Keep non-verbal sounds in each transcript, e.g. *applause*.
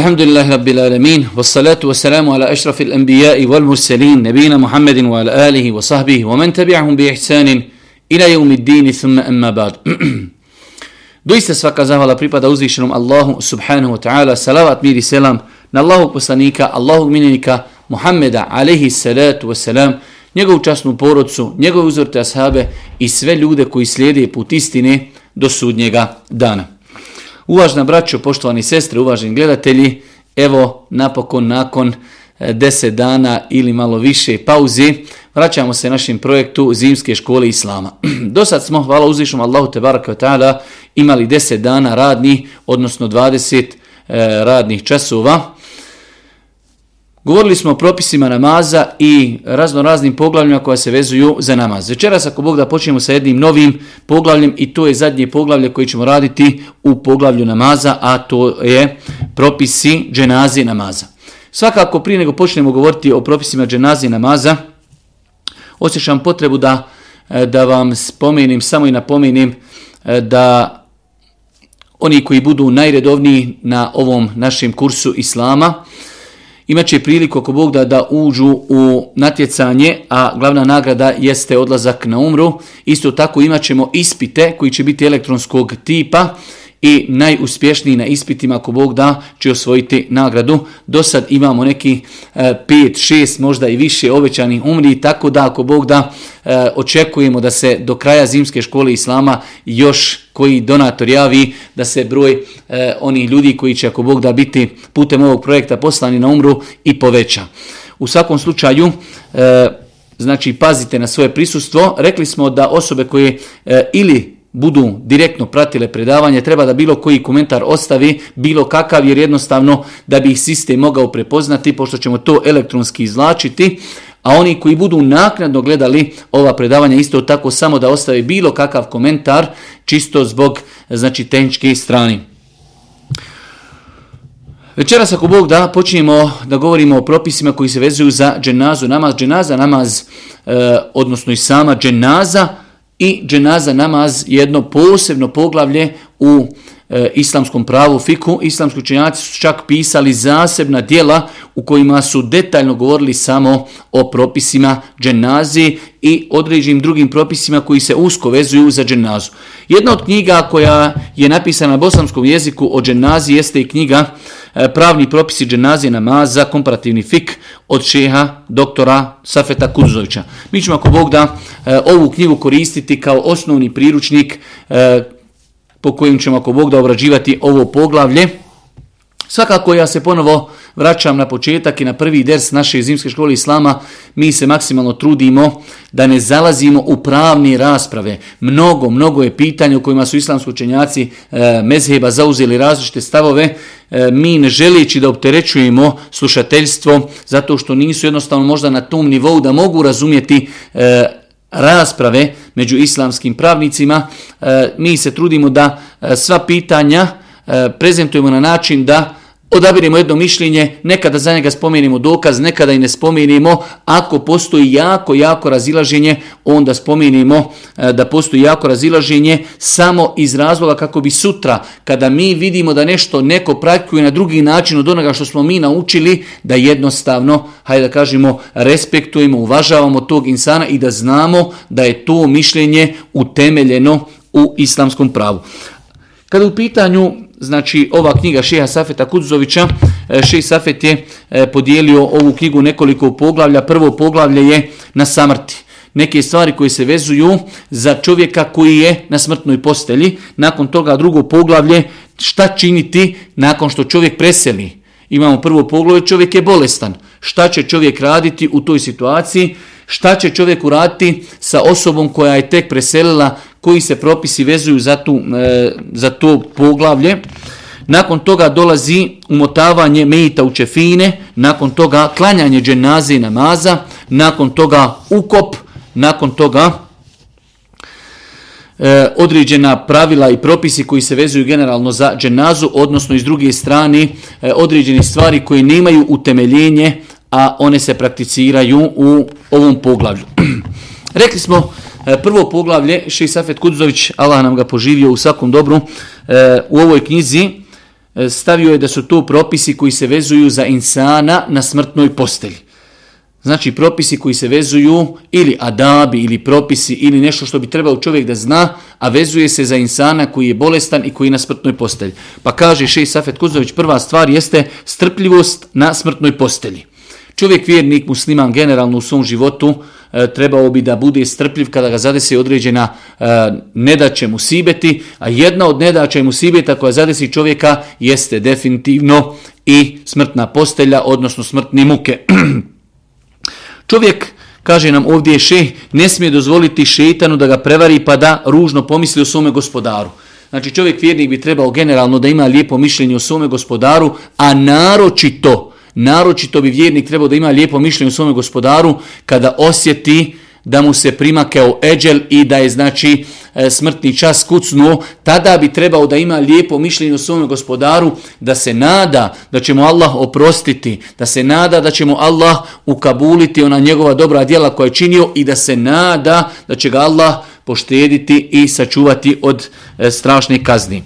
الحمد لله رب العالمين والصلاة والسلام على أشرف الأنبياء والمرسلين wa محمد وعلى آله وصحبه ومن تبعهم بإحسان إلى يوم الدين ثم أما بعد دويست سفاق زهو على بريبا دوزي شرم الله سبحانه وتعالى سلامات ميري سلام نالله قصانيك الله منيك محمد عليه الصلاة والسلام njegovu časnu porodcu, njegove uzorte ashabe i sve ljude koji slijede put istine do sudnjega dana. Uvažna braćo, poštovani sestre, uvaženi gledatelji, evo napokon nakon e, deset dana ili malo više pauze, vraćamo se našem projektu Zimske škole Islama. *clears throat* Do sad smo, hvala uzvišom Allahu te baraka ta'ala, imali deset dana radni, odnosno 20 e, radnih časova. Govorili smo o propisima namaza i razno raznim poglavljima koja se vezuju za namaz. Večeras ako Bog da počnemo sa jednim novim poglavljem i to je zadnje poglavlje koje ćemo raditi u poglavlju namaza, a to je propisi dženazi namaza. Svakako prije nego počnemo govoriti o propisima dženazi namaza, osjećam potrebu da, e, da vam spomenim, samo i napomenim e, da oni koji budu najredovniji na ovom našem kursu Islama, imaće priliku ako Bog da, da uđu u natjecanje, a glavna nagrada jeste odlazak na umru. Isto tako imat ćemo ispite koji će biti elektronskog tipa i najuspješniji na ispitima ako Bog da će osvojiti nagradu. Do sad imamo neki e, 5, 6, možda i više obećanih umri, tako da ako Bog da e, očekujemo da se do kraja zimske škole Islama još koji donator javi da se broj e, onih ljudi koji će ako Bog da biti putem ovog projekta poslani na umru i poveća. U svakom slučaju, e, znači pazite na svoje prisustvo. Rekli smo da osobe koje e, ili budu direktno pratile predavanje, treba da bilo koji komentar ostavi, bilo kakav, jer jednostavno da bi ih sistem mogao prepoznati, pošto ćemo to elektronski izlačiti, a oni koji budu naknadno gledali ova predavanja isto tako samo da ostave bilo kakav komentar, čisto zbog znači tehničke strane. Večeras ako Bog da, počinjemo da govorimo o propisima koji se vezuju za dženazu, namaz, dženaza, namaz, e, odnosno i sama dženaza, i dženaza namaz jedno posebno poglavlje u e, islamskom pravu fiku. Islamski učenjaci su čak pisali zasebna dijela u kojima su detaljno govorili samo o propisima dženazi i određenim drugim propisima koji se usko vezuju za dženazu. Jedna od knjiga koja je napisana na bosanskom jeziku o dženazi jeste i knjiga e, Pravni propisi dženazi namaza, komparativni fik od šeha doktora Safeta Kuzovića. Mi ćemo ako Bog da e, ovu knjigu koristiti kao osnovni priručnik e, po kojim ćemo ako Bog da obrađivati ovo poglavlje. Svakako ja se ponovo vraćam na početak i na prvi ders naše zimske škole Islama. Mi se maksimalno trudimo da ne zalazimo u pravne rasprave. Mnogo, mnogo je pitanja u kojima su islamski učenjaci e, mezheba zauzeli različite stavove. E, mi ne želijeći da opterećujemo slušateljstvo zato što nisu jednostavno možda na tom nivou da mogu razumjeti e, rasprave među islamskim pravnicima. E, mi se trudimo da e, sva pitanja e, prezentujemo na način da odabirimo jedno mišljenje, nekada za njega spomenimo dokaz, nekada i ne spomenimo. Ako postoji jako, jako razilaženje, onda spomenimo e, da postoji jako razilaženje samo iz razloga kako bi sutra, kada mi vidimo da nešto neko praktikuje na drugi način od onoga što smo mi naučili, da jednostavno, hajde da kažemo, respektujemo, uvažavamo tog insana i da znamo da je to mišljenje utemeljeno u islamskom pravu. Kada u pitanju znači ova knjiga Šeha Safeta Kudzovića, e, Šeha Safet je e, podijelio ovu knjigu nekoliko poglavlja. Prvo poglavlje je na samrti. Neke stvari koje se vezuju za čovjeka koji je na smrtnoj postelji. Nakon toga drugo poglavlje šta činiti nakon što čovjek preseli. Imamo prvo poglavlje, čovjek je bolestan. Šta će čovjek raditi u toj situaciji? Šta će čovjek uraditi sa osobom koja je tek preselila koji se propisi vezuju za, tu, e, za to poglavlje. Nakon toga dolazi umotavanje mejita u čefine, nakon toga klanjanje dženaze i namaza, nakon toga ukop, nakon toga e, određena pravila i propisi koji se vezuju generalno za dženazu, odnosno iz druge strane e, određene stvari koje nemaju utemeljenje, a one se prakticiraju u ovom poglavlju. *clears throat* Rekli smo E, prvo poglavlje, Šej Safet Kudzović, Allah nam ga poživio u svakom dobru, e, u ovoj knjizi e, stavio je da su to propisi koji se vezuju za insana na smrtnoj postelji. Znači propisi koji se vezuju ili adabi ili propisi ili nešto što bi trebao čovjek da zna, a vezuje se za insana koji je bolestan i koji je na smrtnoj postelji. Pa kaže Šej Safet Kuzović, prva stvar jeste strpljivost na smrtnoj postelji. Čovjek vjernik, musliman generalno u svom životu E, trebao bi da bude strpljiv kada ga zadesi određena e, nedaće mu sibeti, a jedna od nedaće mu sibeta koja zadesi čovjeka jeste definitivno i smrtna postelja, odnosno smrtne muke. *clears throat* Čovjek, kaže nam ovdje še, ne smije dozvoliti šeitanu da ga prevari pa da ružno pomisli o svome gospodaru. Znači čovjek vjernik bi trebao generalno da ima lijepo mišljenje o svome gospodaru, a naročito, naročito bi vjernik trebao da ima lijepo mišljenje u svome gospodaru kada osjeti da mu se primakao eđel i da je znači e, smrtni čas kucnuo, tada bi trebao da ima lijepo mišljenje o svome gospodaru, da se nada da će mu Allah oprostiti, da se nada da će mu Allah ukabuliti ona njegova dobra djela koja je činio i da se nada da će ga Allah poštediti i sačuvati od e, strašne kazni.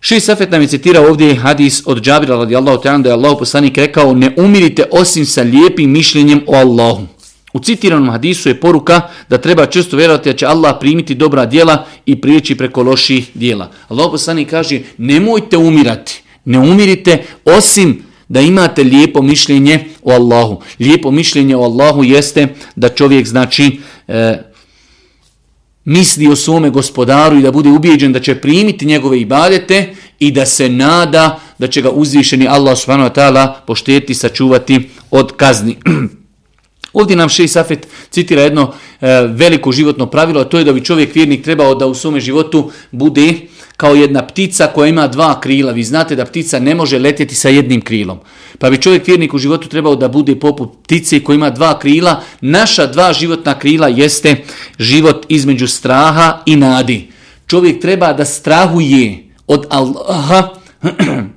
Ši Safet nam je citirao ovdje hadis od Džabira radijallahu ta'ala da je Allah poslanik rekao ne umirite osim sa lijepim mišljenjem o Allahu. U citiranom hadisu je poruka da treba često vjerovati da će Allah primiti dobra djela i prijeći preko loših djela. Allah poslanik kaže nemojte umirati, ne umirite osim da imate lijepo mišljenje o Allahu. Lijepo mišljenje o Allahu jeste da čovjek znači e, misli o svome gospodaru i da bude ubijeđen da će primiti njegove ibadete i da se nada da će ga uzvišeni Allah subhanahu wa ta'ala pošteti sačuvati od kazni. *clears throat* Ovdje nam Šej Safet citira jedno e, veliko životno pravilo, a to je da bi čovjek vjernik trebao da u svome životu bude kao jedna ptica koja ima dva krila. Vi znate da ptica ne može letjeti sa jednim krilom. Pa bi čovjek vjernik u životu trebao da bude poput ptice koja ima dva krila. Naša dva životna krila jeste život između straha i nadi. Čovjek treba da strahuje od Allaha, *clears throat*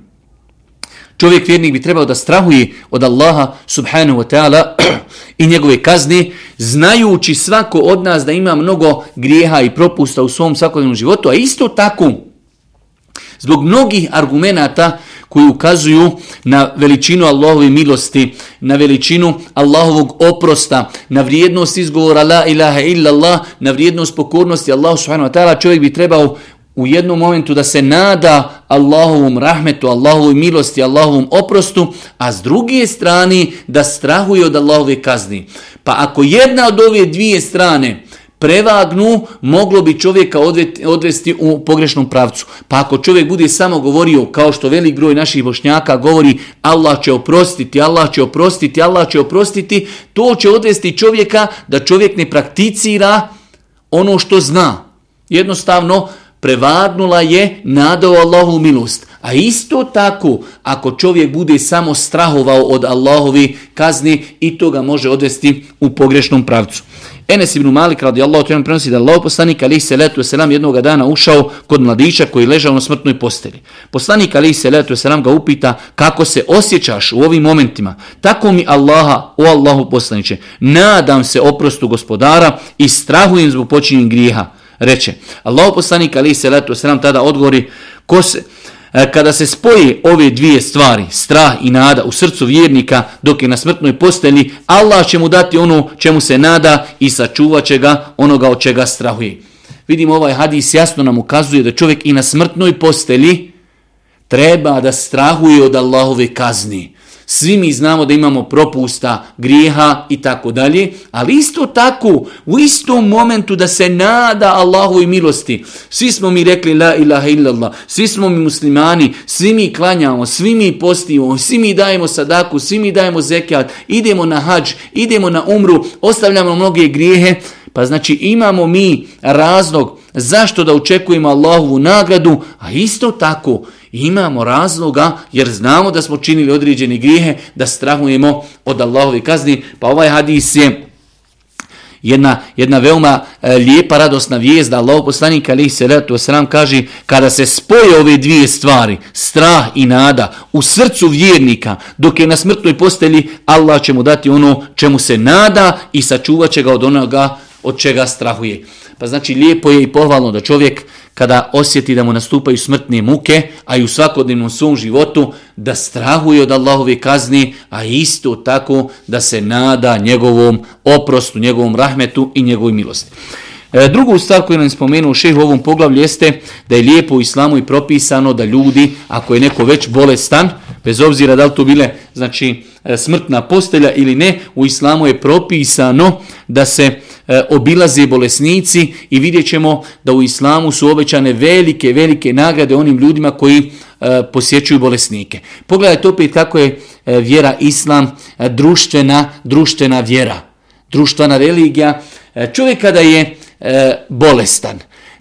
Čovjek vjernik bi trebao da strahuje od Allaha subhanahu wa ta'ala *clears throat* i njegove kazne, znajući svako od nas da ima mnogo grijeha i propusta u svom svakodnevnom životu, a isto tako, zbog mnogih argumenata koji ukazuju na veličinu Allahove milosti, na veličinu Allahovog oprosta, na vrijednost izgovora la ilaha illallah, na vrijednost pokornosti Allahu subhanahu wa ta'ala, čovjek bi trebao u jednom momentu da se nada Allahovom rahmetu, Allahovoj milosti, Allahovom oprostu, a s druge strane da strahuje od Allahove kazni. Pa ako jedna od ove dvije strane prevagnu, moglo bi čovjeka odvesti u pogrešnom pravcu. Pa ako čovjek bude samo govorio, kao što velik broj naših bošnjaka govori, Allah će oprostiti, Allah će oprostiti, Allah će oprostiti, to će odvesti čovjeka da čovjek ne prakticira ono što zna. Jednostavno, prevagnula je nada u Allahu milost. A isto tako, ako čovjek bude samo strahovao od Allahovi kazni, i to ga može odvesti u pogrešnom pravcu. Enes ibn Malik radijallahu ta'ala prenosi da Allah poslanik ali se letu selam jednog dana ušao kod mladića koji ležao na smrtnoj posteli. Poslanik ali se letu selam ga upita kako se osjećaš u ovim momentima. Tako mi Allaha, o Allahu poslanice, nadam se oprostu gospodara i strahujem zbog počinjenih grijeha reče. Allah poslanik ali se letu se tada odgovori ko se, E, kada se spoje ove dvije stvari, strah i nada u srcu vjernika dok je na smrtnoj postelji, Allah će mu dati ono čemu se nada i sačuvat će ga onoga od čega strahuje. Vidimo ovaj hadis jasno nam ukazuje da čovjek i na smrtnoj postelji treba da strahuje od Allahove kazni. Svi mi znamo da imamo propusta, grijeha i tako dalje, ali isto tako, u istom momentu da se nada Allahu i milosti. Svi smo mi rekli la ilaha illallah, svi smo mi muslimani, svi mi klanjamo, svi mi postimo, svi mi dajemo sadaku, svi mi dajemo zekijat, idemo na hađ, idemo na umru, ostavljamo mnoge grijehe, pa znači imamo mi razlog zašto da očekujemo Allahovu nagradu, a isto tako imamo razloga jer znamo da smo činili određene grijehe da strahujemo od Allahove kazni. Pa ovaj hadis je jedna, jedna veoma e, lijepa radosna vijest da Allah poslanik alaihi salatu wasalam kaže kada se spoje ove dvije stvari, strah i nada u srcu vjernika dok je na smrtnoj postelji Allah će mu dati ono čemu se nada i sačuvat će ga od onoga od čega strahuje. Pa znači lijepo je i pohvalno da čovjek kada osjeti da mu nastupaju smrtne muke, a i u svakodnevnom svom životu, da strahuje od Allahove kazni, a isto tako da se nada njegovom oprostu, njegovom rahmetu i njegovoj milosti. E, drugu stvar koju nam spomenuo šeh u ovom poglavlju jeste da je lijepo u islamu i propisano da ljudi, ako je neko već bolestan, bez obzira da li to bile znači, e, smrtna postelja ili ne, u islamu je propisano da se e, obilaze bolesnici i vidjet ćemo da u islamu su obećane velike, velike nagrade onim ljudima koji e, posjećuju bolesnike. Pogledajte opet kako je e, vjera islam e, društvena, društvena vjera, društvena religija. Čovjek kada je e, bolestan.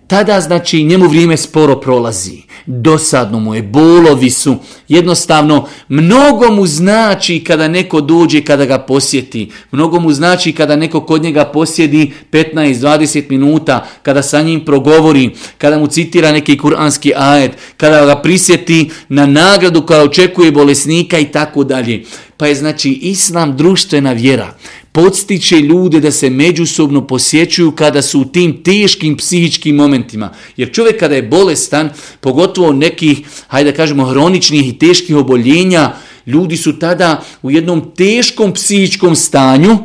Tada znači njemu vrijeme sporo prolazi. Dosadno mu je, bolovi su. Jednostavno, mnogo mu znači kada neko dođe, kada ga posjeti. Mnogo mu znači kada neko kod njega posjedi 15-20 minuta, kada sa njim progovori, kada mu citira neki kuranski ajet, kada ga prisjeti na nagradu koja očekuje bolesnika i tako dalje. Pa je znači islam društvena vjera podstiče ljude da se međusobno posjećuju kada su u tim teškim psihičkim momentima. Jer čovjek kada je bolestan, pogotovo nekih, hajde da kažemo, hroničnih i teških oboljenja, ljudi su tada u jednom teškom psihičkom stanju,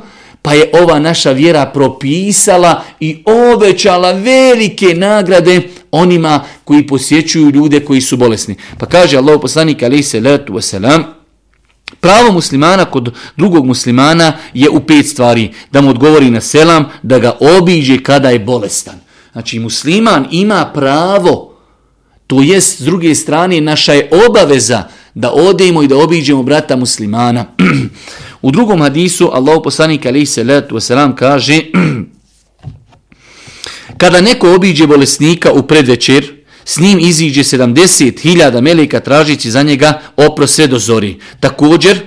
pa je ova naša vjera propisala i obećala velike nagrade onima koji posjećuju ljude koji su bolesni. Pa kaže Allah poslanik alaihi salatu wasalam, Pravo muslimana kod drugog muslimana je u pet stvari. Da mu odgovori na selam, da ga obiđe kada je bolestan. Znači musliman ima pravo, to jest s druge strane naša je obaveza da odemo i da obiđemo brata muslimana. *clears throat* u drugom hadisu Allah poslanik alaihi salatu wasalam kaže *clears throat* kada neko obiđe bolesnika u predvečer, s njim iziđe 70.000 meleka tražići za njega opro sve do zori. Također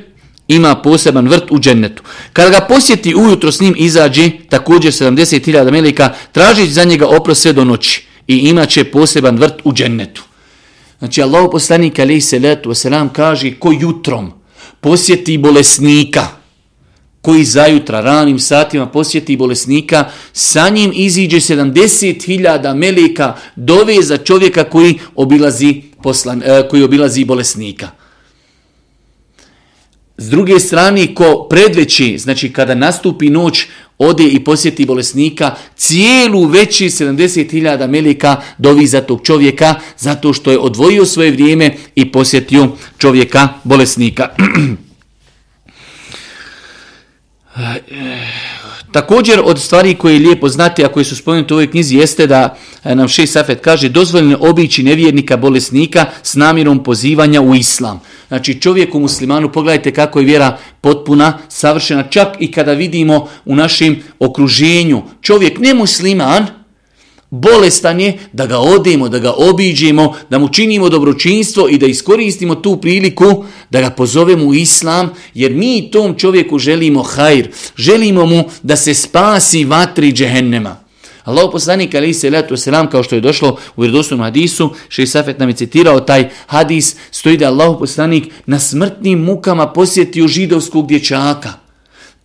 ima poseban vrt u džennetu. Kada ga posjeti ujutro s njim izađe također 70.000 meleka tražići za njega opro sve do noći i imaće poseban vrt u džennetu. Znači Allah poslanik alaih salatu wasalam kaže ko jutrom posjeti bolesnika, koji zajutra ranim satima posjeti bolesnika, sa njim iziđe 70.000 meleka dove za čovjeka koji obilazi, poslan, e, koji obilazi bolesnika. S druge strane, ko predveći, znači kada nastupi noć, ode i posjeti bolesnika, cijelu veći 70.000 melika dovi za tog čovjeka, zato što je odvojio svoje vrijeme i posjetio čovjeka bolesnika. *clears throat* Također od stvari koje je lijepo znati, a koje su spomenute u ovoj knjizi, jeste da e, nam Šej Safet kaže dozvoljeno obići nevjernika, bolesnika s namjerom pozivanja u islam. Znači čovjeku muslimanu, pogledajte kako je vjera potpuna, savršena, čak i kada vidimo u našem okruženju čovjek ne musliman, bolestan je da ga odemo, da ga obiđemo, da mu činimo dobročinstvo i da iskoristimo tu priliku da ga pozovemo u islam, jer mi tom čovjeku želimo hajr, želimo mu da se spasi vatri džehennema. Allah poslanik ali se letu selam kao što je došlo u vjerodostojnom hadisu, Šejh Safet nam je citirao taj hadis, stoji da Allah poslanik na smrtnim mukama posjetio židovskog dječaka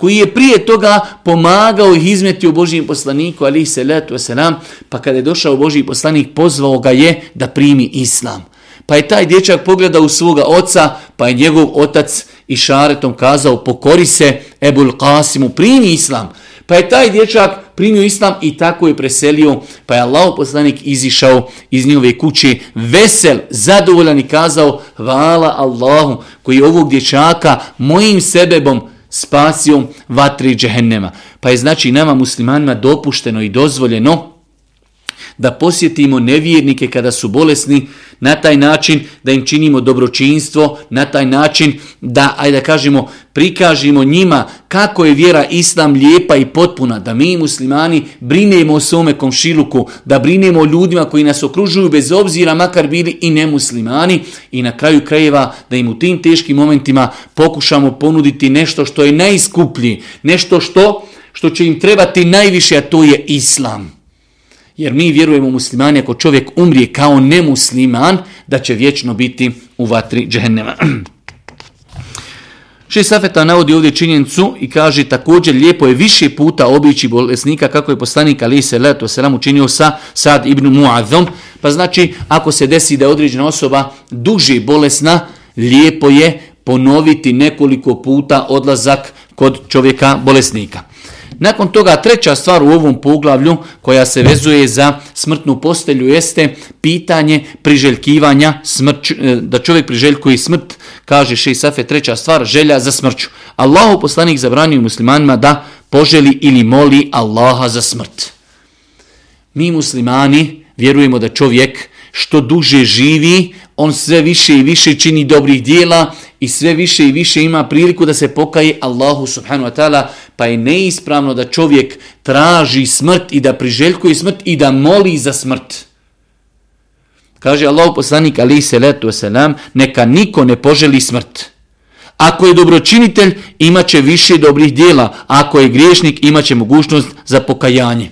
koji je prije toga pomagao ih izmeti u Božijem poslaniku, ali se letu selam, pa kada je došao Božiji poslanik, pozvao ga je da primi islam. Pa je taj dječak pogledao u svoga oca, pa je njegov otac i šaretom kazao, pokori se Ebul Qasimu, primi islam. Pa je taj dječak primio islam i tako je preselio, pa je Allah poslanik izišao iz njove kuće vesel, zadovoljan i kazao, hvala Allahu koji je ovog dječaka mojim sebebom spasio vatri džehennema. Pa je znači nama muslimanima dopušteno i dozvoljeno da posjetimo nevjernike kada su bolesni, na taj način da im činimo dobročinstvo, na taj način da, ajde da kažemo, prikažimo njima kako je vjera islam lijepa i potpuna, da mi muslimani brinemo o svome komšiluku, da brinemo o ljudima koji nas okružuju bez obzira makar bili i nemuslimani i na kraju krajeva da im u tim teškim momentima pokušamo ponuditi nešto što je najskuplji, nešto što, što će im trebati najviše, a to je islam. Jer mi vjerujemo muslimani ako čovjek umrije kao nemusliman, da će vječno biti u vatri džehennema. *clears throat* Še Safeta navodi ovdje činjenicu i kaže također lijepo je više puta obići bolesnika kako je poslanik Ali se leto selam učinio sa Sad ibn Muadzom. Pa znači ako se desi da je određena osoba duže bolesna, lijepo je ponoviti nekoliko puta odlazak kod čovjeka bolesnika. Nakon toga treća stvar u ovom poglavlju koja se vezuje za smrtnu postelju jeste pitanje priželjkivanja smrć, e, da čovjek priželjkuje smrt, kaže Šej Safe, treća stvar, želja za smrću. Allahu poslanik zabranio muslimanima da poželi ili moli Allaha za smrt. Mi muslimani vjerujemo da čovjek što duže živi, on sve više i više čini dobrih dijela i sve više i više ima priliku da se pokaje Allahu subhanu wa ta'ala, pa je neispravno da čovjek traži smrt i da priželjkuje smrt i da moli za smrt. Kaže Allah poslanik ali se letu wasalam, neka niko ne poželi smrt. Ako je dobročinitelj, imaće više dobrih dijela, a ako je griješnik, imaće mogućnost za pokajanje.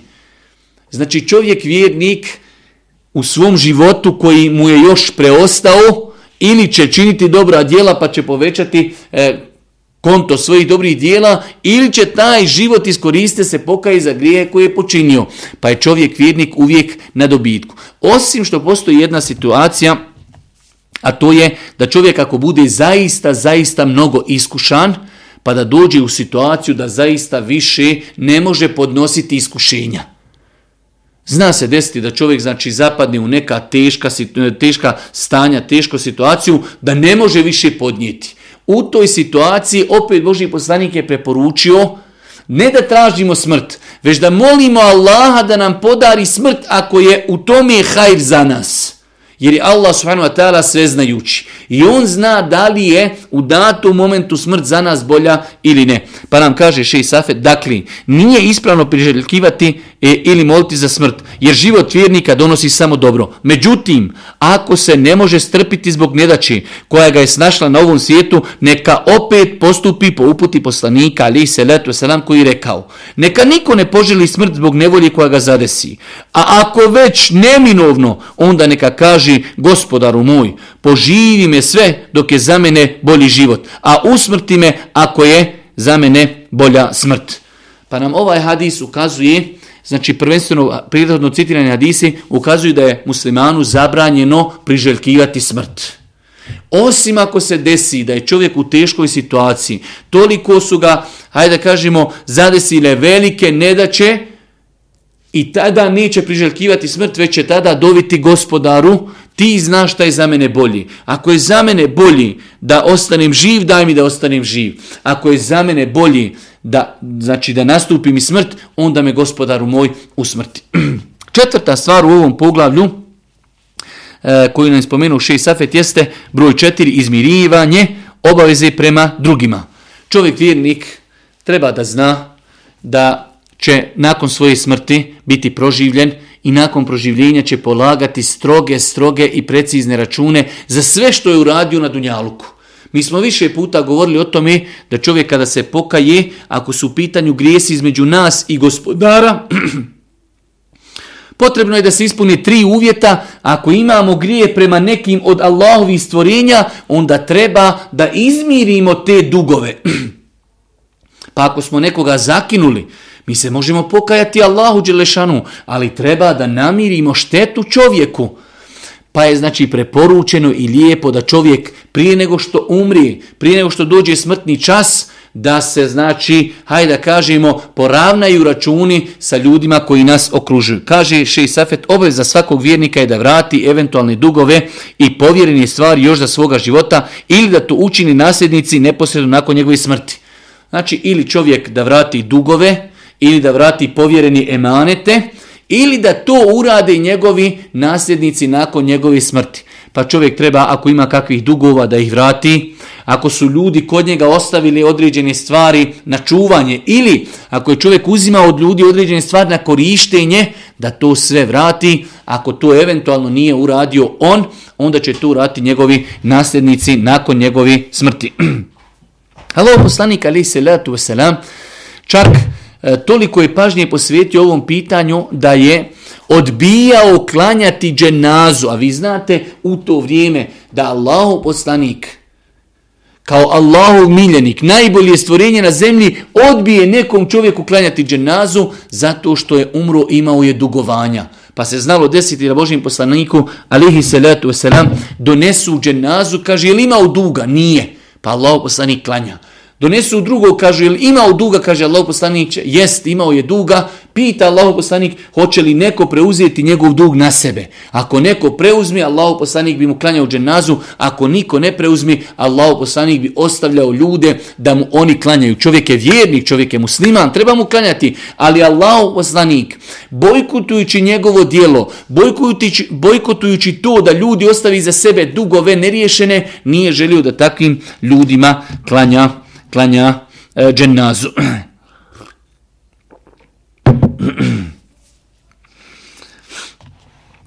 Znači čovjek vjernik u svom životu koji mu je još preostao, ili će činiti dobra djela pa će povećati e, konto svojih dobrih dijela ili će taj život iskoriste se pokaj za grije koje je počinio. Pa je čovjek vjernik uvijek na dobitku. Osim što postoji jedna situacija, a to je da čovjek ako bude zaista, zaista mnogo iskušan, pa da dođe u situaciju da zaista više ne može podnositi iskušenja. Zna se desiti da čovjek znači zapadne u neka teška, e, teška stanja, tešku situaciju, da ne može više podnijeti. U toj situaciji opet Boži poslanik je preporučio ne da tražimo smrt, već da molimo Allaha da nam podari smrt ako je u tome hajr za nas. Jer je Allah subhanahu wa ta'ala sveznajući. I on zna da li je u datom momentu smrt za nas bolja ili ne. Pa nam kaže šej Safet, dakle, nije ispravno priželjkivati e, ili moliti za smrt, jer život vjernika donosi samo dobro. Međutim, ako se ne može strpiti zbog nedaći koja ga je snašla na ovom svijetu, neka opet postupi po uputi poslanika, ali se letu selam koji rekao, neka niko ne poželi smrt zbog nevolje koja ga zadesi. A ako već neminovno, onda neka kaže, gospodaru moj, poživi me sve dok je za mene bolji život, a usmrti me ako je za mene bolja smrt. Pa nam ovaj hadis ukazuje, znači prvenstveno prirodno citirani hadisi, ukazuju da je muslimanu zabranjeno priželjkivati smrt. Osim ako se desi da je čovjek u teškoj situaciji, toliko su ga, hajde da kažemo, zadesile velike nedaće i tada neće priželjkivati smrt, već će tada doviti gospodaru, ti znaš šta je za mene bolji. Ako je za mene bolji da ostanem živ, daj mi da ostanem živ. Ako je za mene bolji da, znači da nastupi mi smrt, onda me gospodaru moj usmrti. *clears throat* Četvrta stvar u ovom poglavlju, e, koju nam spomenu šest safet, jeste broj četiri, izmirivanje obaveze prema drugima. Čovjek vjernik treba da zna da će nakon svoje smrti biti proživljen i nakon proživljenja će polagati stroge, stroge i precizne račune za sve što je uradio na Dunjaluku. Mi smo više puta govorili o tome da čovjek kada se pokaje, ako su u pitanju grijesi između nas i gospodara, *clears throat* potrebno je da se ispuni tri uvjeta. Ako imamo grije prema nekim od Allahovih stvorenja, onda treba da izmirimo te dugove. *clears throat* pa ako smo nekoga zakinuli, Mi se možemo pokajati Allahu Đelešanu, ali treba da namirimo štetu čovjeku. Pa je znači preporučeno i lijepo da čovjek prije nego što umri, prije nego što dođe smrtni čas, da se znači, hajde da kažemo, poravnaju računi sa ljudima koji nas okružuju. Kaže Šej Safet, obaveza svakog vjernika je da vrati eventualne dugove i povjerene stvari još za svoga života ili da to učini nasljednici neposredno nakon njegove smrti. Znači, ili čovjek da vrati dugove, ili da vrati povjereni emanete, ili da to urade njegovi nasljednici nakon njegove smrti. Pa čovjek treba, ako ima kakvih dugova, da ih vrati. Ako su ljudi kod njega ostavili određene stvari na čuvanje, ili ako je čovjek uzimao od ljudi određene stvari na korištenje, da to sve vrati. Ako to eventualno nije uradio on, onda će to urati njegovi nasljednici nakon njegove smrti. *clears throat* Halo poslanik ali se letu wasalam, čak E, toliko je pažnje posvetio ovom pitanju da je odbijao klanjati dženazu. A vi znate u to vrijeme da Allahu poslanik kao Allahov miljenik, najbolje stvorenje na zemlji, odbije nekom čovjeku klanjati dženazu zato što je umro imao je dugovanja. Pa se znalo desiti da Božijem poslaniku, alihi salatu wasalam, donesu dženazu, kaže, je li imao duga? Nije. Pa Allahov poslanik klanja. Donesu drugo, kažu, je imao duga? Kaže Allah poslanik, jest, imao je duga. Pita Allah poslanik, hoće li neko preuzeti njegov dug na sebe? Ako neko preuzmi, Allah poslanik bi mu klanjao dženazu. Ako niko ne preuzmi, Allah poslanik bi ostavljao ljude da mu oni klanjaju. Čovjek je vjernik, čovjek je musliman, treba mu klanjati. Ali Allah poslanik, bojkotujući njegovo dijelo, bojkotujući, bojkotujući to da ljudi ostavi za sebe dugove neriješene, nije želio da takvim ljudima klanja klanja e, dženazu. *clears throat*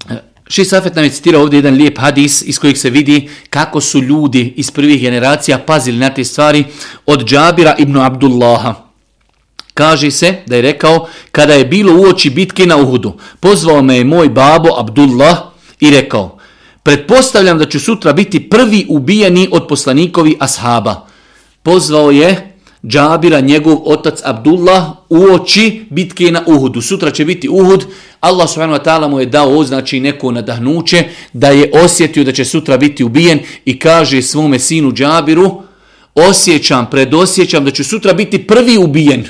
E, Ši Safet nam je citirao ovdje jedan lijep hadis iz kojeg se vidi kako su ljudi iz prvih generacija pazili na te stvari od Džabira ibn Abdullaha. Kaže se da je rekao, kada je bilo uoči bitke na Uhudu, pozvao me je moj babo Abdullah i rekao, pretpostavljam da ću sutra biti prvi ubijeni od poslanikovi ashaba pozvao je Džabira, njegov otac Abdullah, u oči bitke na Uhudu. Sutra će biti Uhud, Allah subhanahu wa ta'ala mu je dao označi neko nadahnuće, da je osjetio da će sutra biti ubijen i kaže svome sinu Džabiru, osjećam, predosjećam da će sutra biti prvi ubijen.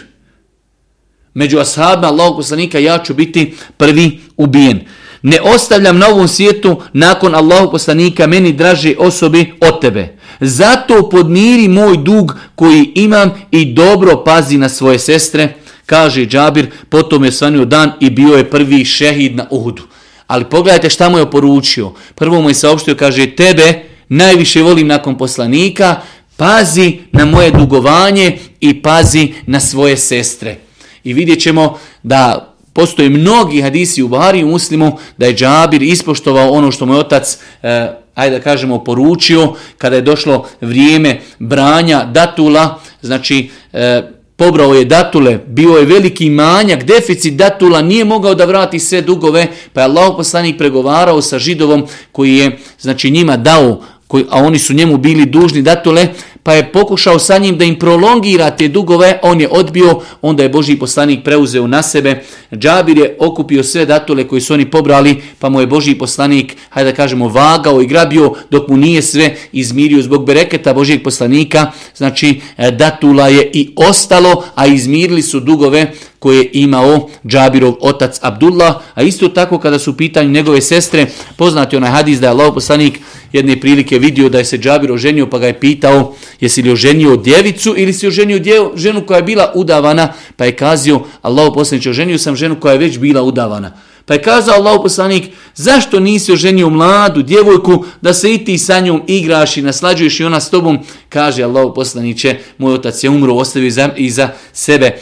Među ashabima Allahog poslanika ja ću biti prvi ubijen. Ne ostavljam na ovom svijetu nakon Allahu poslanika meni draže osobi od tebe. Zato podmiri moj dug koji imam i dobro pazi na svoje sestre, kaže Džabir, potom je svanio dan i bio je prvi šehid na Uhudu. Ali pogledajte šta mu je poručio. Prvo mu je saopštio, kaže, tebe najviše volim nakon poslanika, pazi na moje dugovanje i pazi na svoje sestre. I vidjet ćemo da postoje mnogi hadisi u Buhari i muslimu da je Džabir ispoštovao ono što mu je otac eh, ajde da kažemo, poručio kada je došlo vrijeme branja datula, znači e, pobrao je datule, bio je veliki manjak, deficit datula, nije mogao da vrati sve dugove, pa je Allah poslanik pregovarao sa židovom koji je znači njima dao, koji, a oni su njemu bili dužni datule, pa je pokušao sa njim da im prolongira te dugove, on je odbio, onda je Boži poslanik preuzeo na sebe. Džabir je okupio sve datule koje su oni pobrali, pa mu je Boži poslanik, hajde da kažemo, vagao i grabio dok mu nije sve izmirio zbog bereketa Božijeg poslanika. Znači, e, datula je i ostalo, a izmirili su dugove koje je imao Džabirov otac Abdullah, a isto tako kada su u pitanju njegove sestre, poznati onaj hadis da je Allah poslanik jedne prilike vidio da je se Džabir oženio, pa ga je pitao jesi li oženio djevicu ili si oženio djev, ženu koja je bila udavana, pa je kazio Allah poslanik, oženio sam ženu koja je već bila udavana. Pa je kazao Allah poslanik, zašto nisi oženio mladu djevojku da se i ti sa njom igraš i naslađuješ i ona s tobom? Kaže Allah poslaniće, moj otac je umro, ostavio iza, iza sebe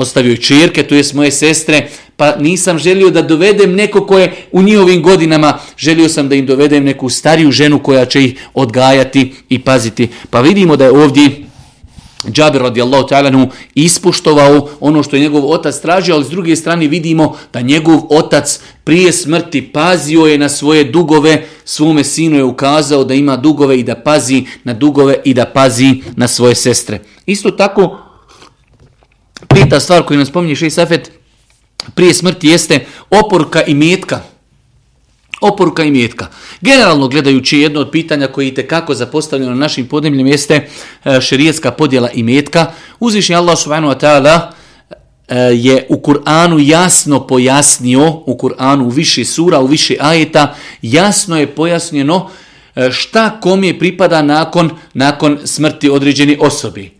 ostavio čirke, to jest moje sestre, pa nisam želio da dovedem neko koje u njihovim godinama, želio sam da im dovedem neku stariju ženu koja će ih odgajati i paziti. Pa vidimo da je ovdje Džabir radijallahu ta'alanu ispuštovao ono što je njegov otac tražio, ali s druge strane vidimo da njegov otac prije smrti pazio je na svoje dugove, svome sinu je ukazao da ima dugove i da pazi na dugove i da pazi na svoje sestre. Isto tako Peta stvar koju nam spominje Šeji Safet prije smrti jeste oporuka i metka. Oporuka i metka. Generalno gledajući jedno od pitanja koje je kako zapostavljeno na našim podnemljem jeste e, šerijetska podjela i metka. Uzvišnji Allah subhanahu wa ta'ala e, je u Kur'anu jasno pojasnio, u Kur'anu u više sura, u više ajeta, jasno je pojasnjeno e, šta kom je pripada nakon, nakon smrti određeni osobi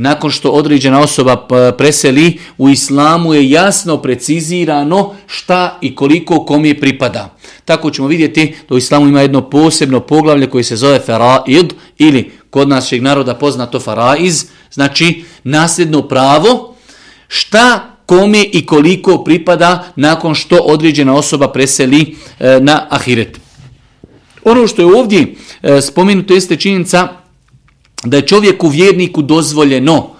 nakon što određena osoba eh, preseli, u islamu je jasno precizirano šta i koliko kom je pripada. Tako ćemo vidjeti da u islamu ima jedno posebno poglavlje koje se zove faraid ili kod našeg naroda poznato faraiz, znači nasljedno pravo, šta kome i koliko pripada nakon što određena osoba preseli e, na ahiret. Ono što je ovdje e, spomenuto jeste činjenica da je čovjeku vjerniku dozvoljeno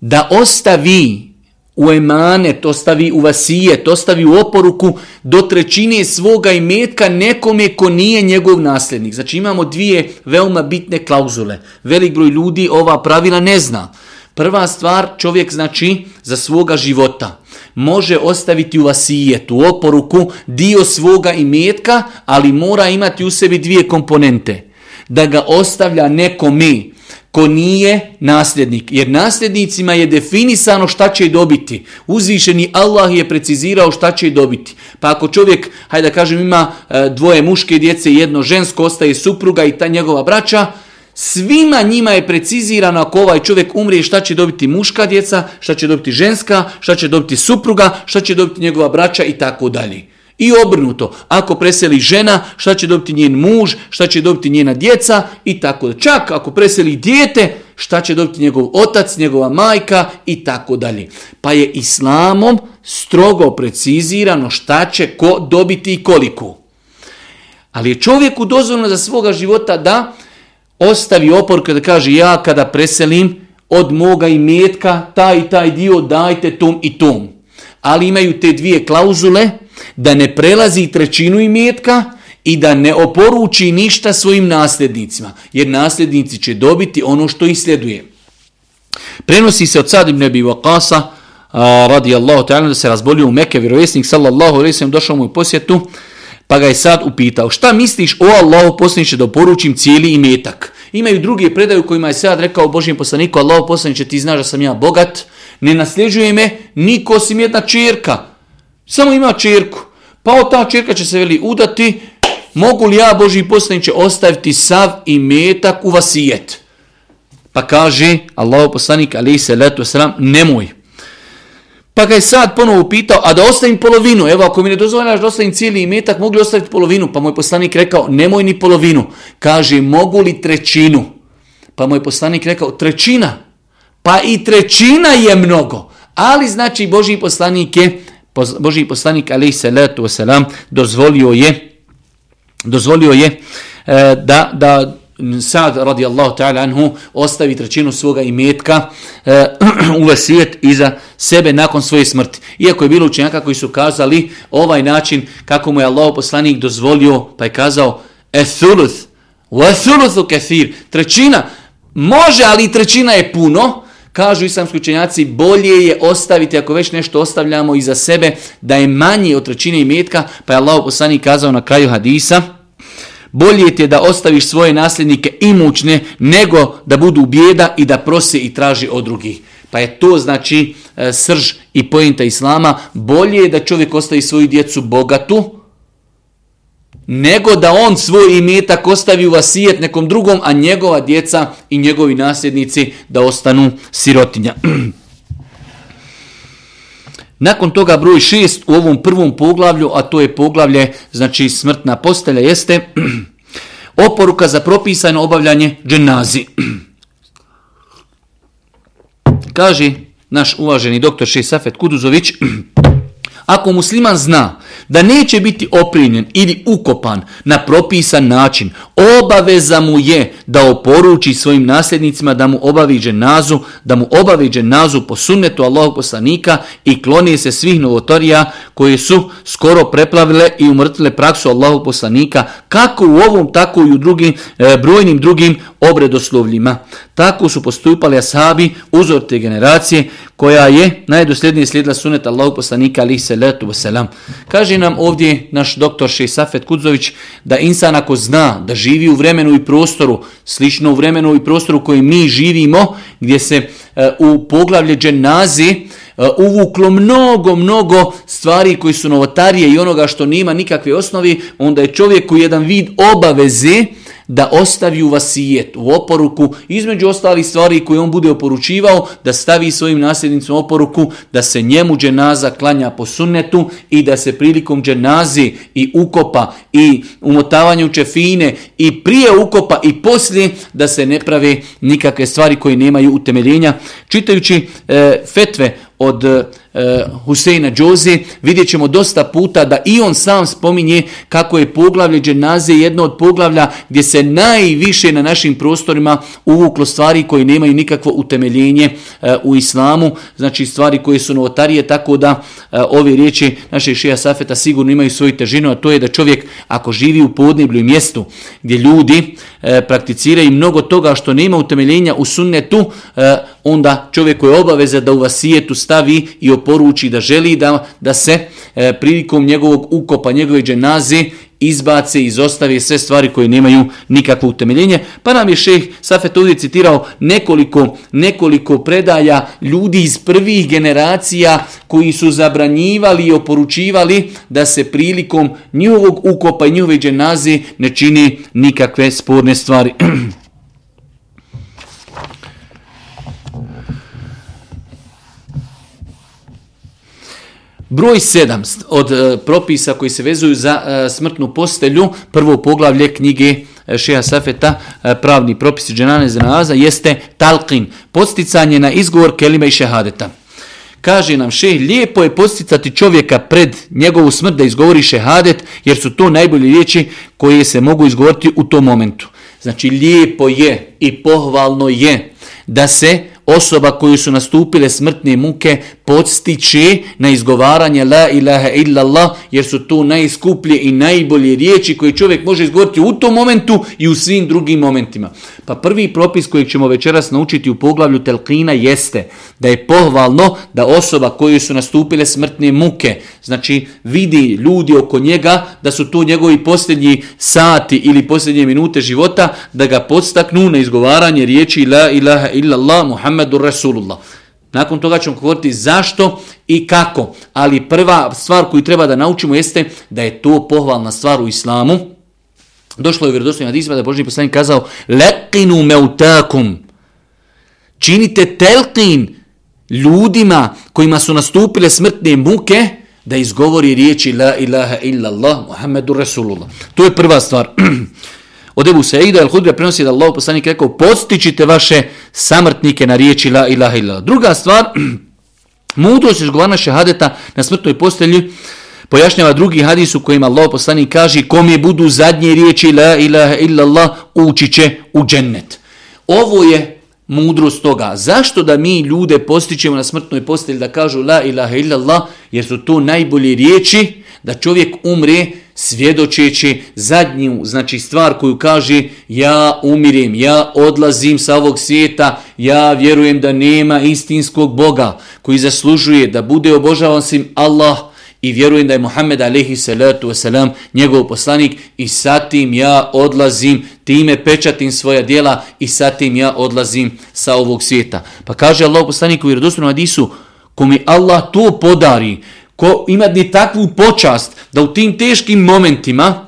da ostavi u emane, to stavi u vasije, to stavi u oporuku do trećine svoga imetka nekome ko nije njegov nasljednik. Znači imamo dvije veoma bitne klauzule. Velik broj ljudi ova pravila ne zna. Prva stvar, čovjek znači za svoga života može ostaviti u vasijetu, u oporuku, dio svoga imetka, ali mora imati u sebi dvije komponente. Da ga ostavlja neko mi, ko nije nasljednik. Jer nasljednicima je definisano šta će dobiti. Uzvišeni Allah je precizirao šta će dobiti. Pa ako čovjek, hajde da kažem, ima e, dvoje muške djece i jedno žensko, ostaje supruga i ta njegova braća, Svima njima je precizirano ako ovaj čovjek umrije šta će dobiti muška djeca, šta će dobiti ženska, šta će dobiti supruga, šta će dobiti njegova braća i tako dalje. I obrnuto, ako preseli žena, šta će dobiti njen muž, šta će dobiti njena djeca i tako dalje. Čak ako preseli dijete, šta će dobiti njegov otac, njegova majka i tako dalje. Pa je islamom strogo precizirano šta će ko dobiti i koliko. Ali je čovjeku dozvoljeno za svoga života da ostavi opor kada kaže ja kada preselim od moga imetka taj i taj dio dajte tom i tom. Ali imaju te dvije klauzule da ne prelazi trećinu imetka i da ne oporuči ništa svojim nasljednicima. Jer nasljednici će dobiti ono što ih sljeduje. Prenosi se od Sad ibn Abi Waqasa radijallahu ta'ala da se razbolio u Mekke, vjerovjesnik sallallahu alaihi sallam došao mu u posjetu pa ga je sad upitao, šta misliš o Allahu poslaniče da poručim cijeli imetak? Imaju drugi predaju kojima je sad rekao Božijem poslaniku, Allahu poslaniče ti znaš da sam ja bogat, ne nasljeđuje me niko osim jedna čerka. Samo ima čirku. Pa od ta čirka će se veli udati, mogu li ja Boži poslaniće ostaviti sav i metak u vasijet? Pa kaže Allahu poslanik, ali se letu sram, nemoj. Pa ga je sad ponovo upitao, a da ostavim polovinu, evo ako mi ne dozvoljaš da ostavim cijeli imetak, mogu li ostaviti polovinu? Pa moj poslanik rekao, nemoj ni polovinu. Kaže, mogu li trećinu? Pa moj poslanik rekao, trećina. Pa i trećina je mnogo. Ali znači Boži poslanik je, Boži poslanik alaih salatu wasalam, dozvolio je, dozvolio je e, da, da Sad radijallahu ta'ala anhu ostavi trećinu svoga imetka e, *clears throat* u vasijet iza sebe nakon svoje smrti. Iako je bilo učenjaka koji su kazali ovaj način kako mu je Allah poslanik dozvolio pa je kazao ethuluth wa thuluthu kathir trećina može ali trećina je puno Kažu islamski učenjaci, bolje je ostaviti, ako već nešto ostavljamo iza sebe, da je manje od trećine imetka, pa je Allah poslani kazao na kraju hadisa, bolje ti je da ostaviš svoje nasljednike imućne nego da budu bijeda i da prose i traži od drugih. Pa je to znači e, srž i pojenta islama. Bolje je da čovjek ostavi svoju djecu bogatu nego da on svoj imetak ostavi u vasijet nekom drugom, a njegova djeca i njegovi nasljednici da ostanu sirotinja. *clears throat* Nakon toga broj šest u ovom prvom poglavlju, a to je poglavlje, znači smrtna postelja, jeste *clears throat* oporuka za propisano obavljanje dženazi. *clears throat* Kaže naš uvaženi doktor Šesafet Kuduzović, ako musliman zna da neće biti oprinjen ili ukopan na propisan način, obaveza mu je da oporuči svojim nasljednicima da mu obavi dženazu, da mu obavi dženazu po sunnetu Allahog poslanika i klonije se svih novotorija koje su skoro preplavile i umrtile praksu Allahog poslanika, kako u ovom, tako i u drugim, e, brojnim drugim obredoslovljima. Tako su postupali ashabi, uzor te generacije, koja je najdosljednije slijedila sunet Allahog poslanika, alih salatu wasalam. Kaže nam ovdje naš doktor Šeisafet Kudzović da insan ako zna da živi u vremenu i prostoru, slično u vremenu i prostoru koji mi živimo, gdje se e, u poglavlje dženazi e, uvuklo mnogo, mnogo stvari koji su novotarije i onoga što nima nikakve osnovi, onda je čovjek u jedan vid obaveze da ostavi u vasijet, u oporuku, između ostalih stvari koje on bude oporučivao, da stavi svojim nasljednicom oporuku, da se njemu dženaza klanja po sunnetu i da se prilikom dženazi i ukopa i umotavanju čefine i prije ukopa i poslije da se ne prave nikakve stvari koje nemaju utemeljenja. Čitajući e, fetve od e, Eh, Huseina Džoze, vidjet ćemo dosta puta da i on sam spominje kako je poglavlje dženaze jedno od poglavlja gdje se najviše na našim prostorima uvuklo stvari koje nemaju nikakvo utemeljenje eh, u islamu, znači stvari koje su novotarije, tako da eh, ove riječi našeg šija Safeta sigurno imaju svoju težinu, a to je da čovjek ako živi u podneblju mjestu gdje ljudi prakticiraju mnogo toga što nema utemeljenja u sunnetu, onda čovjeku je obaveza da u vasijetu stavi i poruči da želi da, da se e, prilikom njegovog ukopa, njegove dženaze izbace i izostave sve stvari koje nemaju nikakvo utemeljenje. Pa nam je šeh Safet ovdje citirao nekoliko, nekoliko predaja ljudi iz prvih generacija koji su zabranjivali i oporučivali da se prilikom njihovog ukopa i njihove dženaze ne čini nikakve sporne stvari. *clears throat* Broj 7 od e, propisa koji se vezuju za e, smrtnu postelju, prvo poglavlje knjige e, Šeha Safeta, e, pravni propisi dženane zanaza, jeste talqin, posticanje na izgovor kelima i šehadeta. Kaže nam šeh, lijepo je posticati čovjeka pred njegovu smrt da izgovori šehadet, jer su to najbolje riječi koje se mogu izgovoriti u tom momentu. Znači, lijepo je i pohvalno je da se osoba koju su nastupile smrtne muke podstiče na izgovaranje la ilaha illallah jer su to najskuplje i najbolje riječi koje čovjek može izgovoriti u tom momentu i u svim drugim momentima. Pa prvi propis kojeg ćemo večeras naučiti u poglavlju telkina jeste da je pohvalno da osoba koju su nastupile smrtne muke, znači vidi ljudi oko njega da su to njegovi posljednji sati ili posljednje minute života, da ga podstaknu na izgovaranje riječi la ilaha illallah Muhammedu Rasulullah. Nakon toga ćemo govoriti zašto i kako. Ali prva stvar koju treba da naučimo jeste da je to pohvalna stvar u islamu. Došlo je u vjerodostojnim hadisima da je Boži poslanik kazao Lekinu meutakum. Činite telkin ljudima kojima su nastupile smrtne muke da izgovori riječi la ilaha illallah Muhammedu Rasulullah. To je prva stvar. *clears throat* Od Ebu Seida al-Hudrija prenosi da Allah poslanik rekao postičite vaše samrtnike na riječi la ilaha illallah. Druga stvar, *clears throat* mudrost izgovarna šehadeta na smrtnoj postelji pojašnjava drugi hadis u kojima Allah poslanik kaže kom je budu zadnje riječi la ilaha illallah ući će u džennet. Ovo je mudrost toga. Zašto da mi ljude postičemo na smrtnoj postelji da kažu la ilaha illallah jer su to najbolje riječi da čovjek umre svjedočeći zadnju znači stvar koju kaže ja umirem, ja odlazim sa ovog svijeta, ja vjerujem da nema istinskog Boga koji zaslužuje da bude obožavan svim Allah i vjerujem da je Muhammed alaihi salatu wasalam njegov poslanik i sa tim ja odlazim, time pečatim svoja dijela i sa tim ja odlazim sa ovog svijeta. Pa kaže Allah poslanik u vjerodostojnom hadisu, ko mi Allah to podari, ko ima ni takvu počast da u tim teškim momentima,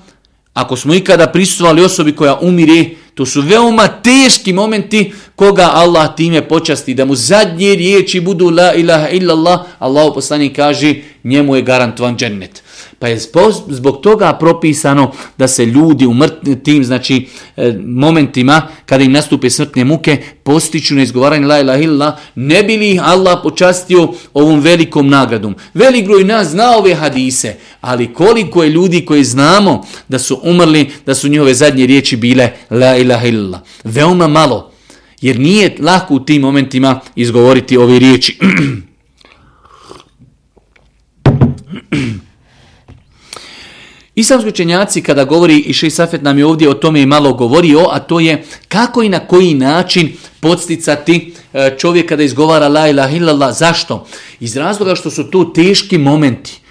ako smo ikada prisustvovali osobi koja umire, to su veoma teški momenti koga Allah time počasti, da mu zadnje riječi budu la ilaha illallah, Allah poslani kaže njemu je garantovan džennet. Pa je zbog toga propisano da se ljudi u tim znači, e, momentima kada im nastupe smrtne muke postiću na izgovaranje la ilaha illa ne bi li Allah počastio ovom velikom nagradom. Velik broj nas zna ove hadise, ali koliko je ljudi koji znamo da su umrli, da su njihove zadnje riječi bile la ilaha illa. Veoma malo, jer nije lako u tim momentima izgovoriti ove riječi. *clears throat* Islamski učenjaci kada govori i Šej Safet nam je ovdje o tome i malo govorio, a to je kako i na koji način podsticati e, čovjeka da izgovara la ilaha illallah. Zašto? Iz razloga što su to teški momenti.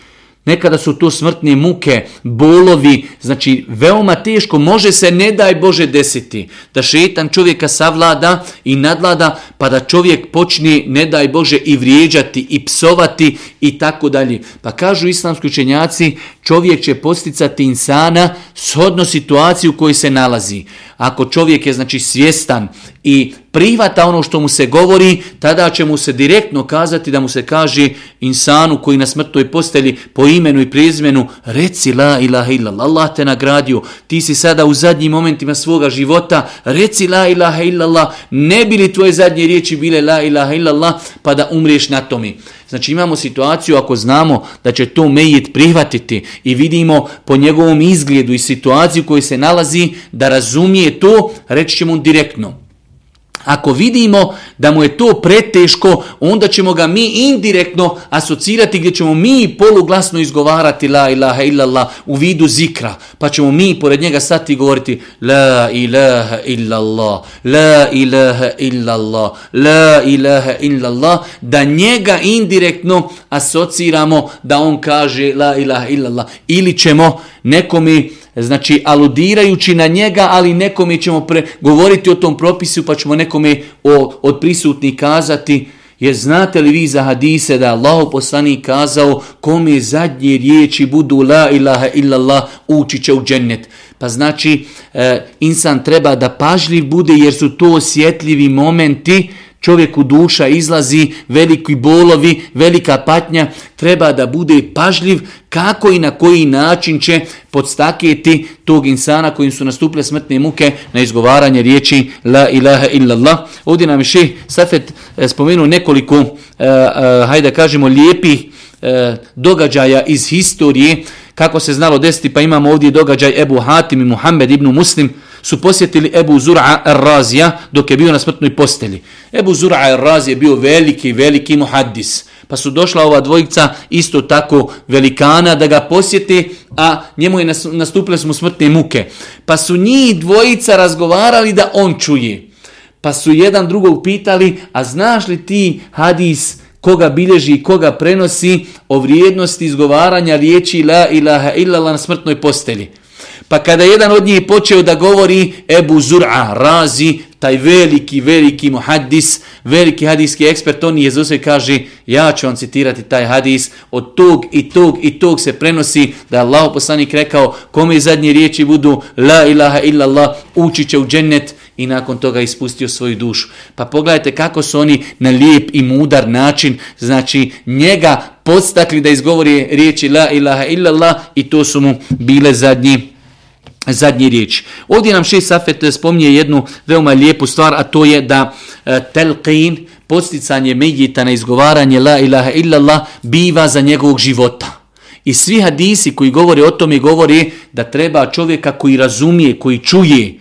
Nekada su to smrtne muke, bolovi, znači veoma teško, može se ne daj Bože desiti da šetan čovjeka savlada i nadlada pa da čovjek počne ne daj Bože i vrijeđati i psovati i tako dalje. Pa kažu islamski učenjaci čovjek će posticati insana shodno situaciju u kojoj se nalazi. Ako čovjek je znači svjestan i privata ono što mu se govori, tada će mu se direktno kazati da mu se kaže insanu koji na smrtoj postelji po imenu i prezimenu reci la ilaha illallah, Allah te nagradio, ti si sada u zadnjim momentima svoga života, reci la ilaha illallah, ne bi li tvoje zadnje riječi bile la ilaha illallah, pa da umriješ na tome. Znači imamo situaciju ako znamo da će to mejit prihvatiti i vidimo po njegovom izgledu i situaciju kojoj se nalazi da razumije to, reći ćemo direktno. Ako vidimo da mu je to preteško, onda ćemo ga mi indirektno asocirati gdje ćemo mi poluglasno izgovarati la ilaha illallah u vidu zikra. Pa ćemo mi pored njega stati i govoriti la ilaha illallah, la ilaha illallah, la ilaha illallah, da njega indirektno asociramo da on kaže la ilaha illallah. Ili ćemo nekomi znači aludirajući na njega, ali nekome ćemo pre, govoriti o tom propisu, pa ćemo nekome o, od prisutnih kazati, je znate li vi za hadise da Allah poslanik kazao kome zadnje riječi budu la ilaha illallah ući će u džennet. Pa znači e, insan treba da pažljiv bude jer su to osjetljivi momenti čovjeku duša izlazi, veliki bolovi, velika patnja, treba da bude pažljiv kako i na koji način će podstaketi tog insana kojim su nastupile smrtne muke na izgovaranje riječi La ilaha illallah. Ovdje nam je še Safet eh, spomenuo nekoliko, eh, eh, hajde kažemo, lijepih eh, događaja iz historije, kako se znalo desiti, pa imamo ovdje događaj Ebu Hatim i Muhammed ibn Muslim, su posjetili Ebu Zura Razija dok je bio na smrtnoj posteli. Ebu Zura Razija je bio veliki, veliki muhaddis. Pa su došla ova dvojica isto tako velikana da ga posjeti, a njemu je nastupile smo smrtne muke. Pa su njih dvojica razgovarali da on čuje. Pa su jedan drugog pitali, a znaš li ti hadis koga bilježi i koga prenosi o vrijednosti izgovaranja riječi la ilaha illallah na smrtnoj postelji. Pa kada jedan od njih počeo da govori Ebu Zur'a, razi, taj veliki, veliki muhaddis, veliki hadijski ekspert, on je Zuse kaže, ja ću vam citirati taj hadis, od tog i tog i tog se prenosi da je Allah poslanik rekao, kome zadnje riječi budu la ilaha illallah, ući će u džennet i nakon toga ispustio svoju dušu. Pa pogledajte kako su oni na lijep i mudar način, znači njega podstakli da izgovori riječi la ilaha illallah i to su mu bile zadnji zadnje riječ. Ovdje nam šest safet eh, spominje jednu veoma lijepu stvar, a to je da e, telqin, posticanje medjita na izgovaranje la ilaha illallah, biva za njegovog života. I svi hadisi koji govore o tome govori da treba čovjeka koji razumije, koji čuje,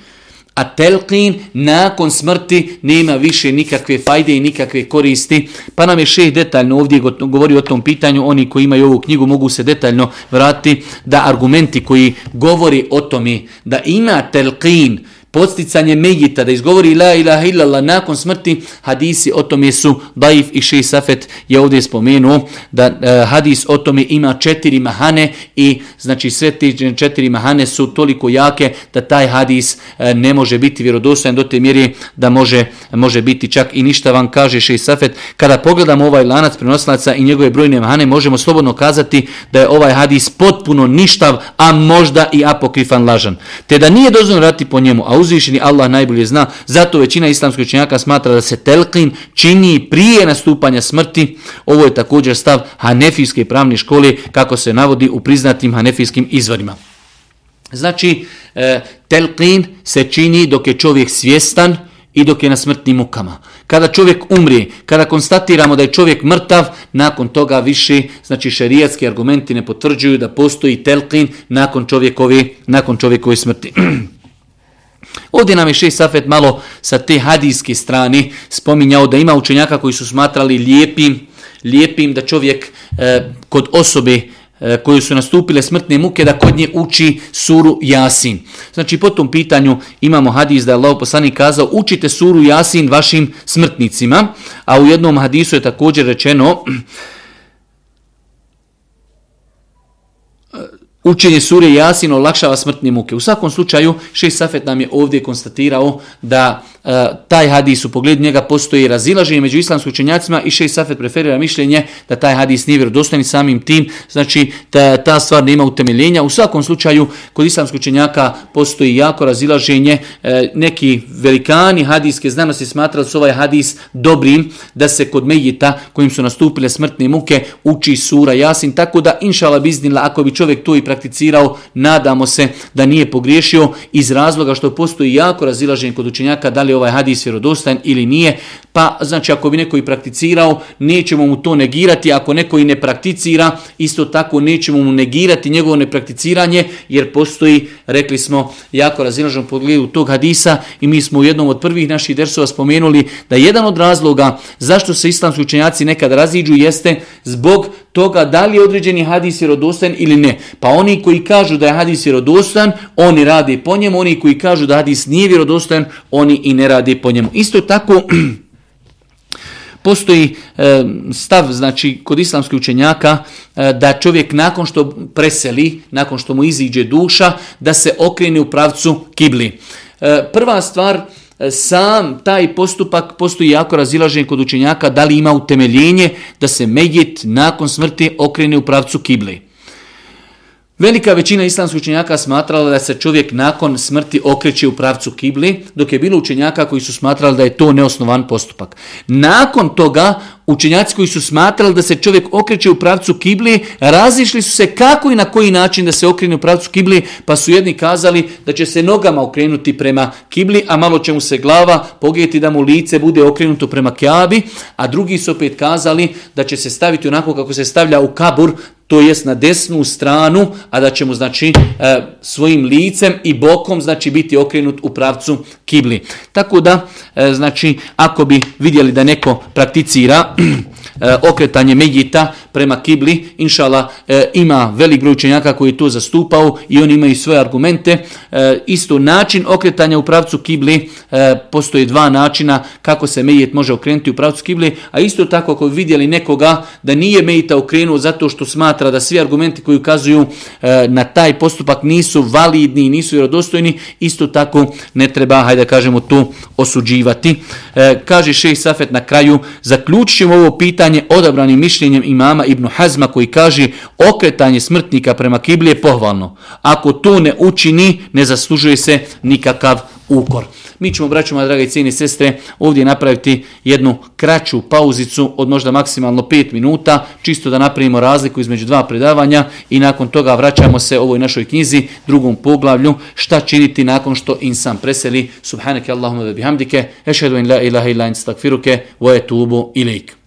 A telqin nakon smrti nema više nikakve fajde i nikakve koristi. Pa nam je šeh detaljno ovdje govori o tom pitanju. Oni koji imaju ovu knjigu mogu se detaljno vratiti da argumenti koji govori o tome da ima telqin, podsticanje Mejita da izgovori la ilaha illallah nakon smrti, hadisi o tome su Daif i Šej Safet je ovdje spomenuo da e, hadis o tome ima četiri mahane i znači sve te četiri mahane su toliko jake da taj hadis e, ne može biti vjerodostojan do te mjeri da može, može biti čak i ništa vam kaže Šej Safet. Kada pogledamo ovaj lanac prenoslaca i njegove brojne mahane možemo slobodno kazati da je ovaj hadis potpuno ništav, a možda i apokrifan lažan. Te da nije dozvoljeno rati po njemu, a uzvišeni Allah najbolje zna. Zato većina islamskih učenjaka smatra da se telqin čini prije nastupanja smrti. Ovo je također stav hanefijske pravne škole kako se navodi u priznatim hanefijskim izvorima. Znači, e, telqin se čini dok je čovjek svjestan i dok je na smrtnim mukama. Kada čovjek umri, kada konstatiramo da je čovjek mrtav, nakon toga više, znači šerijatski argumenti ne potvrđuju da postoji telqin nakon čovjekove, nakon čovjekove smrti. *clears throat* Ovdje nam je šest safet malo sa te hadijske strane spominjao da ima učenjaka koji su smatrali lijepim, lijepim da čovjek e, kod osobe e, su nastupile smrtne muke da kod nje uči suru Jasin. Znači po tom pitanju imamo hadis da je Allah poslanik kazao učite suru Jasin vašim smrtnicima, a u jednom hadisu je također rečeno učenje sure Jasin olakšava smrtne muke. U svakom slučaju, šest Safet nam je ovdje konstatirao da e, taj hadis u pogledu njega postoji razilaženje među islamskim učenjacima i šest Safet preferira mišljenje da taj hadis nije vjerodostojan samim tim, znači ta, ta stvar nema utemeljenja. U svakom slučaju, kod islamskih učenjaka postoji jako razilaženje. E, neki velikani hadijske znanosti smatrali su ovaj hadis dobrim da se kod Mejita kojim su nastupile smrtne muke uči sura Jasin, tako da inšala biznila ako bi čovjek to i prakticirao, nadamo se da nije pogriješio iz razloga što postoji jako razilaženje kod učenjaka da li ovaj hadis vjerodostan ili nije. Pa znači ako bi neko i prakticirao, nećemo mu to negirati. Ako neko i ne prakticira, isto tako nećemo mu negirati njegovo neprakticiranje jer postoji, rekli smo, jako razilažen pogledu tog hadisa i mi smo u jednom od prvih naših dersova spomenuli da jedan od razloga zašto se islamski učenjaci nekad raziđu jeste zbog toga da li je određeni hadis vjerodostan ili ne. Pa oni koji kažu da je hadis vjerodostan, oni rade po njemu, oni koji kažu da hadis nije vjerodostan, oni i ne rade po njemu. Isto tako, *clears throat* Postoji e, stav znači kod islamskih učenjaka e, da čovjek nakon što preseli, nakon što mu iziđe duša, da se okrene u pravcu kibli. E, prva stvar, sam taj postupak postoji jako razilažen kod učenjaka da li ima utemeljenje da se Megit nakon smrti okrene u pravcu kibli. Velika većina islamskih učenjaka smatrala da se čovjek nakon smrti okreće u pravcu kibli, dok je bilo učenjaka koji su smatrali da je to neosnovan postupak. Nakon toga, učenjaci koji su smatrali da se čovjek okreće u pravcu kibli, razišli su se kako i na koji način da se okrene u pravcu kibli, pa su jedni kazali da će se nogama okrenuti prema kibli, a malo će mu se glava pogijeti da mu lice bude okrenuto prema kjabi, a drugi su opet kazali da će se staviti onako kako se stavlja u kabur, to jest na desnu stranu, a da ćemo znači e, svojim licem i bokom znači biti okrenut u pravcu kibli. Tako da e, znači ako bi vidjeli da neko prakticira E, okretanje Megita prema Kibli, inšala e, ima velik broj učenjaka koji to zastupao i oni imaju svoje argumente. E, isto način okretanja u pravcu Kibli, postoje dva načina kako se Mejit može okrenuti u pravcu Kibli, a isto tako ako vidjeli nekoga da nije Mejita okrenuo zato što smatra da svi argumenti koji ukazuju na taj postupak nisu validni i nisu vjerodostojni, isto tako ne treba, hajde da kažemo, to osuđivati. Kaže Šej Safet na kraju, zaključit ovo pitanje pitanje odabranim mišljenjem imama Ibn Hazma koji kaže okretanje smrtnika prema kibli je pohvalno. Ako to ne učini, ne zaslužuje se nikakav ukor. Mi ćemo, braćuma, drage cijene sestre, ovdje napraviti jednu kraću pauzicu od možda maksimalno 5 minuta, čisto da napravimo razliku između dva predavanja i nakon toga vraćamo se ovoj našoj knjizi, drugom poglavlju, šta činiti nakon što insan preseli. Subhaneke Allahumma ve bihamdike, ešhedu in la ilaha illa in stakfiruke, wa etubu ilik.